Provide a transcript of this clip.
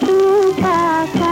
छूटा